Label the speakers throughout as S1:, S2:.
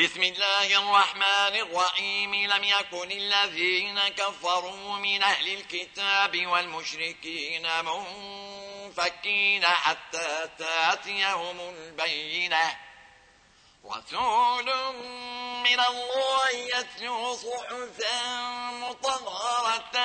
S1: بسم الله الرحمن الرحيم لم يكن الذين كفروا من أهل الكتاب والمشركين منفكين حتى تاتيهم البينة رسول من الله يتلو صحفا مطهرة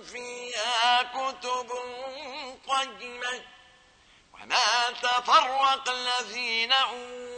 S1: فيها كتب قيمة وما تفرق الذين أوتوا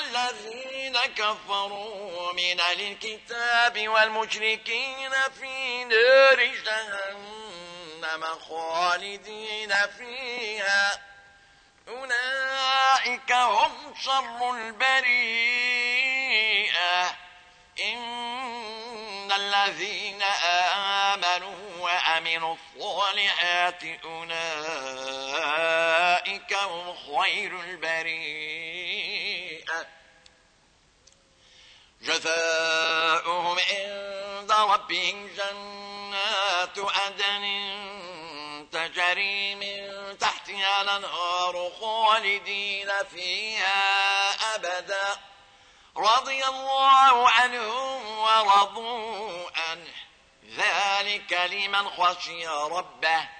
S1: الذين كفروا من الكتاب والمشركين في نار جهنم خالدين فيها أولئك هم شر البريئة إن الذين آمنوا وأمنوا الصالحات أولئك هم خير البريئة جزاؤهم عند ربهم جنات عدن تجري من تحتها الانهار خالدين فيها أبدا رضي الله عنهم ورضوا عنه ذلك لمن خشي ربه